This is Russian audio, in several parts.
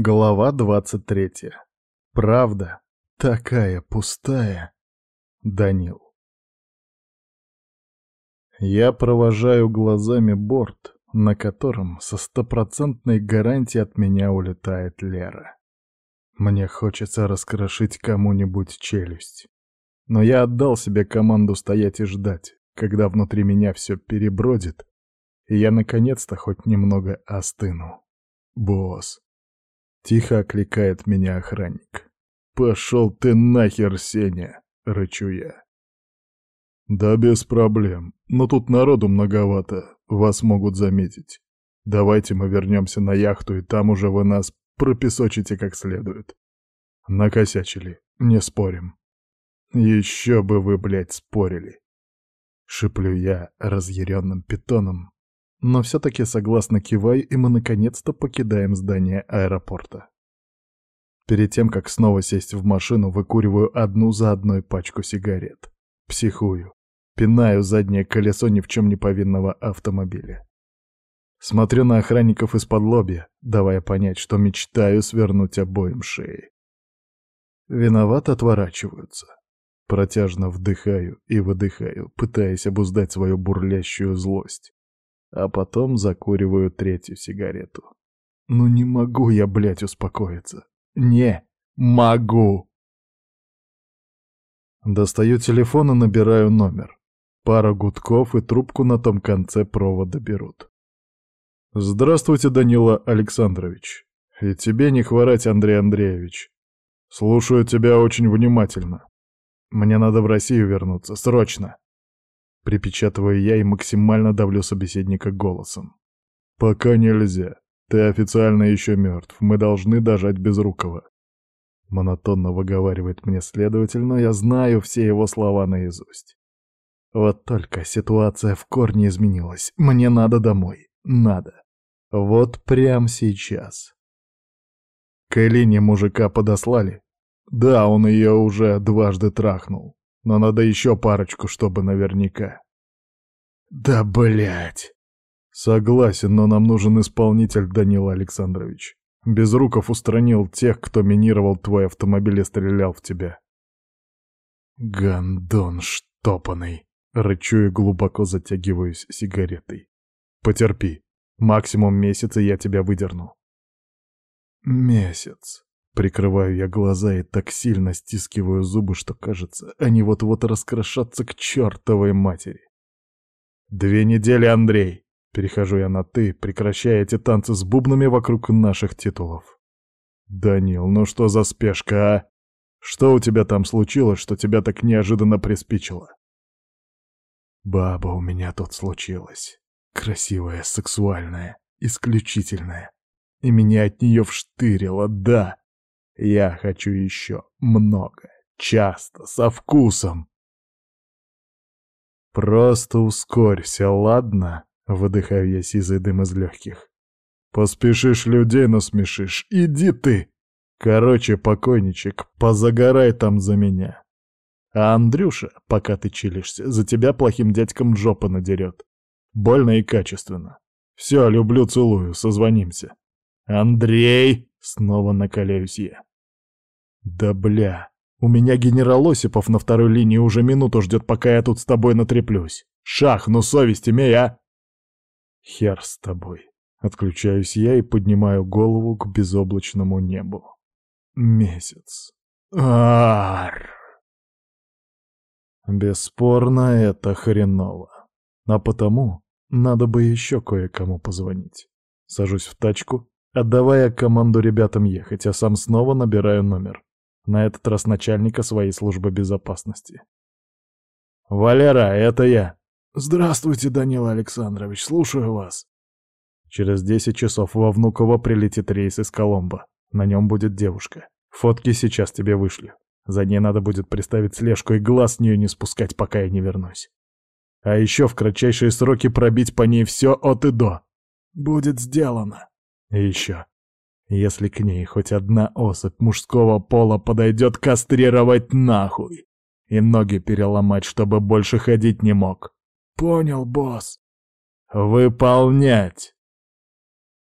Глава 23. Правда такая пустая. Данил. Я провожаю глазами борт, на котором со стопроцентной гарантией от меня улетает Лера. Мне хочется раскрошить кому-нибудь челюсть. Но я отдал себе команду стоять и ждать, когда внутри меня все перебродит, и я наконец-то хоть немного остыну. Босс. Тихо окликает меня охранник. «Пошел ты нахер, Сеня!» — рычу я. «Да без проблем, но тут народу многовато, вас могут заметить. Давайте мы вернемся на яхту, и там уже вы нас пропесочите как следует. Накосячили, не спорим». «Еще бы вы, блядь, спорили!» Шиплю я разъяренным питоном, но все-таки согласно киваю, и мы наконец-то покидаем здание аэропорта. Перед тем, как снова сесть в машину, выкуриваю одну за одной пачку сигарет. Психую. Пинаю заднее колесо ни в чем не повинного автомобиля. Смотрю на охранников из-под лобья, давая понять, что мечтаю свернуть обоим шеи. Виноват отворачиваются. Протяжно вдыхаю и выдыхаю, пытаясь обуздать свою бурлящую злость а потом закуриваю третью сигарету. Ну не могу я, блядь, успокоиться. Не могу! Достаю телефон и набираю номер. Пара гудков и трубку на том конце провода берут. «Здравствуйте, Данила Александрович. И тебе не хворать, Андрей Андреевич. Слушаю тебя очень внимательно. Мне надо в Россию вернуться, срочно!» Припечатываю я и максимально давлю собеседника голосом. «Пока нельзя. Ты официально еще мертв. Мы должны дожать Безрукова». Монотонно выговаривает мне следователь, но я знаю все его слова наизусть. Вот только ситуация в корне изменилась. Мне надо домой. Надо. Вот прямо сейчас. К Элине мужика подослали? Да, он ее уже дважды трахнул но надо еще парочку, чтобы наверняка. Да блять. Согласен, но нам нужен исполнитель, Данила Александрович. Безруков устранил тех, кто минировал твой автомобиль и стрелял в тебя. Гандон штопанный. Рычу и глубоко затягиваюсь сигаретой. Потерпи. Максимум месяц, и я тебя выдерну. Месяц. Прикрываю я глаза и так сильно стискиваю зубы, что, кажется, они вот-вот раскрошатся к чертовой матери. «Две недели, Андрей!» Перехожу я на «ты», прекращая эти танцы с бубнами вокруг наших титулов. «Данил, ну что за спешка, а? Что у тебя там случилось, что тебя так неожиданно приспичило?» «Баба у меня тут случилась. Красивая, сексуальная, исключительная. И меня от нее вштырило, да!» Я хочу еще много, часто, со вкусом. Просто ускорься, ладно? Выдыхаю я сизый дым из легких. Поспешишь людей насмешишь. Иди ты! Короче, покойничек, позагорай там за меня. А Андрюша, пока ты чилишься, за тебя плохим дядьком жопа надерет. Больно и качественно. Все, люблю, целую, созвонимся. Андрей! Снова накаляюсь я. Да бля, у меня генерал Осипов на второй линии уже минуту ждет, пока я тут с тобой натреплюсь. Шах, ну совесть имей, а! Хер с тобой. Отключаюсь я и поднимаю голову к безоблачному небу. Месяц. Ар. Бесспорно, это хреново. А потому надо бы еще кое-кому позвонить. Сажусь в тачку, отдавая команду ребятам ехать, а сам снова набираю номер на этот раз начальника своей службы безопасности. «Валера, это я!» «Здравствуйте, Данил Александрович, слушаю вас!» Через десять часов во Внуково прилетит рейс из Коломбо. На нем будет девушка. Фотки сейчас тебе вышли. За ней надо будет приставить слежку и глаз с нее не спускать, пока я не вернусь. А еще в кратчайшие сроки пробить по ней все от и до. Будет сделано. И еще. Если к ней хоть одна особь мужского пола подойдет кастрировать нахуй и ноги переломать, чтобы больше ходить не мог. Понял, босс. Выполнять.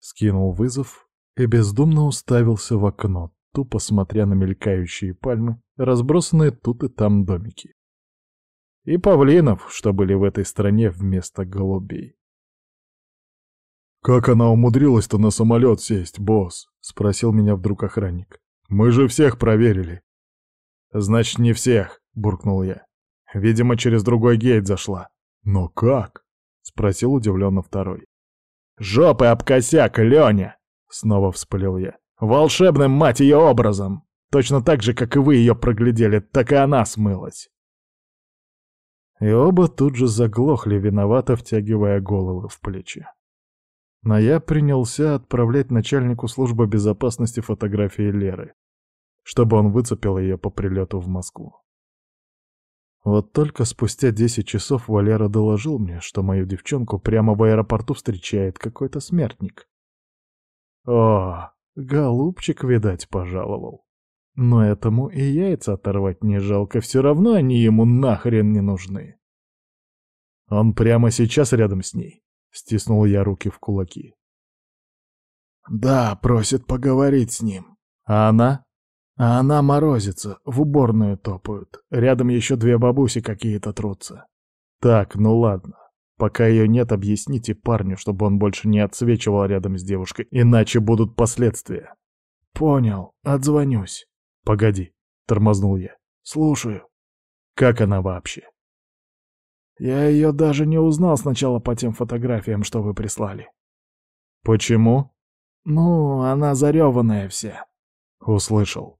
Скинул вызов и бездумно уставился в окно, тупо смотря на мелькающие пальмы, разбросанные тут и там домики. И павлинов, что были в этой стране вместо голубей. «Как она умудрилась-то на самолет сесть, босс?» — спросил меня вдруг охранник. «Мы же всех проверили». «Значит, не всех», — буркнул я. «Видимо, через другой гейт зашла». «Но как?» — спросил удивленно второй. «Жопы об косяк, Леня!» — снова вспылил я. «Волшебным, мать ее, образом! Точно так же, как и вы ее проглядели, так и она смылась!» И оба тут же заглохли, виновато втягивая головы в плечи. Но я принялся отправлять начальнику службы безопасности фотографии Леры, чтобы он выцепил ее по прилету в Москву. Вот только спустя 10 часов Валера доложил мне, что мою девчонку прямо в аэропорту встречает какой-то смертник. О, голубчик, видать, пожаловал. Но этому и яйца оторвать не жалко, все равно они ему нахрен не нужны. Он прямо сейчас рядом с ней. Стиснул я руки в кулаки. «Да, просит поговорить с ним. А она?» «А она морозится, в уборную топают. Рядом еще две бабуси какие-то трутся». «Так, ну ладно. Пока ее нет, объясните парню, чтобы он больше не отсвечивал рядом с девушкой, иначе будут последствия». «Понял, отзвонюсь». «Погоди», — тормознул я. «Слушаю». «Как она вообще?» Я ее даже не узнал сначала по тем фотографиям, что вы прислали. Почему? Ну, она зареванная вся. Услышал.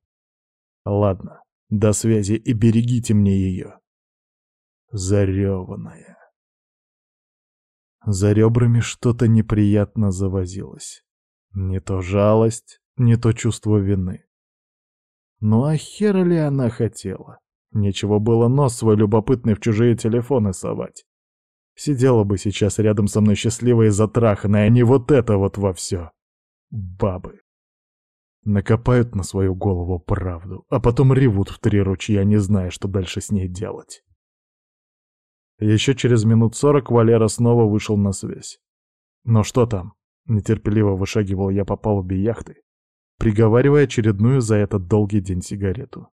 Ладно, до связи и берегите мне ее. Зареванная. За ребрами что-то неприятно завозилось. Не то жалость, не то чувство вины. Ну а хера ли она хотела? Нечего было нос свой любопытный в чужие телефоны совать. Сидела бы сейчас рядом со мной счастливая и затраханная, а не вот это вот во все. Бабы. Накопают на свою голову правду, а потом ревут в три ручья, не зная, что дальше с ней делать. Еще через минут сорок Валера снова вышел на связь. «Ну что там?» — нетерпеливо вышагивал я по палубе яхты, приговаривая очередную за этот долгий день сигарету.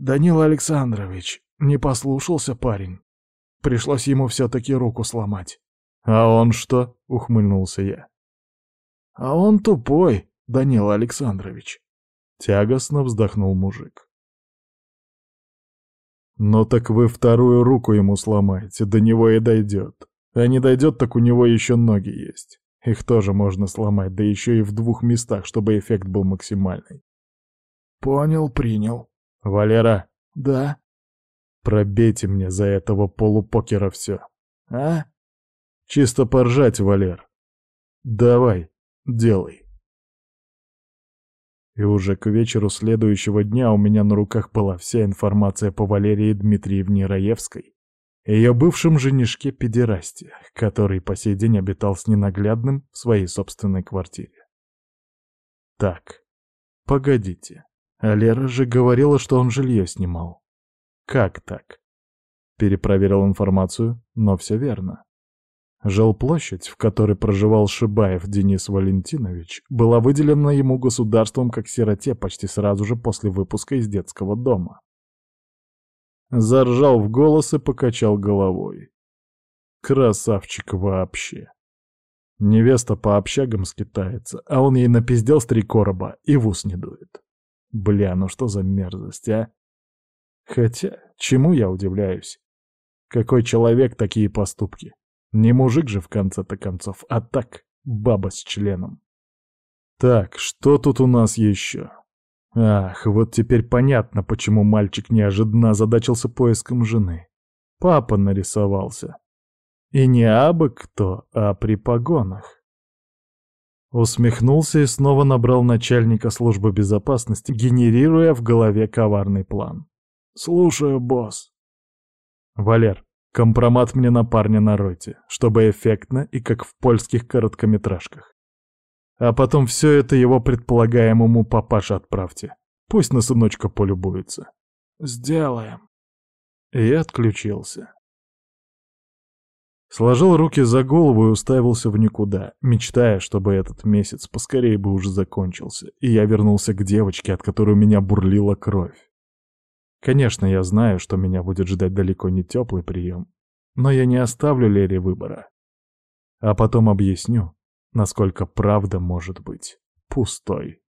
Данил Александрович, не послушался парень. Пришлось ему все-таки руку сломать. «А он что?» — ухмыльнулся я. «А он тупой, Данил Александрович», — тягостно вздохнул мужик. «Ну так вы вторую руку ему сломаете, до него и дойдет. А не дойдет, так у него еще ноги есть. Их тоже можно сломать, да еще и в двух местах, чтобы эффект был максимальный». «Понял, принял», «Валера!» «Да?» «Пробейте мне за этого полупокера все». «А?» «Чисто поржать, Валер. Давай, делай». И уже к вечеру следующего дня у меня на руках была вся информация по Валерии Дмитриевне Раевской, ее бывшем женишке Педерасте, который по сей день обитал с ненаглядным в своей собственной квартире. Так, погодите. А Лера же говорила, что он жилье снимал. Как так? Перепроверил информацию, но все верно. Жилплощадь, в которой проживал Шибаев Денис Валентинович, была выделена ему государством как сироте почти сразу же после выпуска из детского дома. Заржал в голос и покачал головой. Красавчик вообще. Невеста по общагам скитается, а он ей напиздел с три короба и в ус не дует. Бля, ну что за мерзость, а? Хотя, чему я удивляюсь? Какой человек такие поступки? Не мужик же в конце-то концов, а так, баба с членом. Так, что тут у нас еще? Ах, вот теперь понятно, почему мальчик неожиданно озадачился поиском жены. Папа нарисовался. И не абы кто, а при погонах. Усмехнулся и снова набрал начальника службы безопасности, генерируя в голове коварный план. «Слушаю, босс». «Валер, компромат мне на парня наройте, чтобы эффектно и как в польских короткометражках. А потом все это его предполагаемому папаше отправьте. Пусть на сыночка полюбуется». «Сделаем». И отключился. Сложил руки за голову и уставился в никуда, мечтая, чтобы этот месяц поскорее бы уже закончился, и я вернулся к девочке, от которой у меня бурлила кровь. Конечно, я знаю, что меня будет ждать далеко не теплый прием, но я не оставлю Лере выбора. А потом объясню, насколько правда может быть пустой.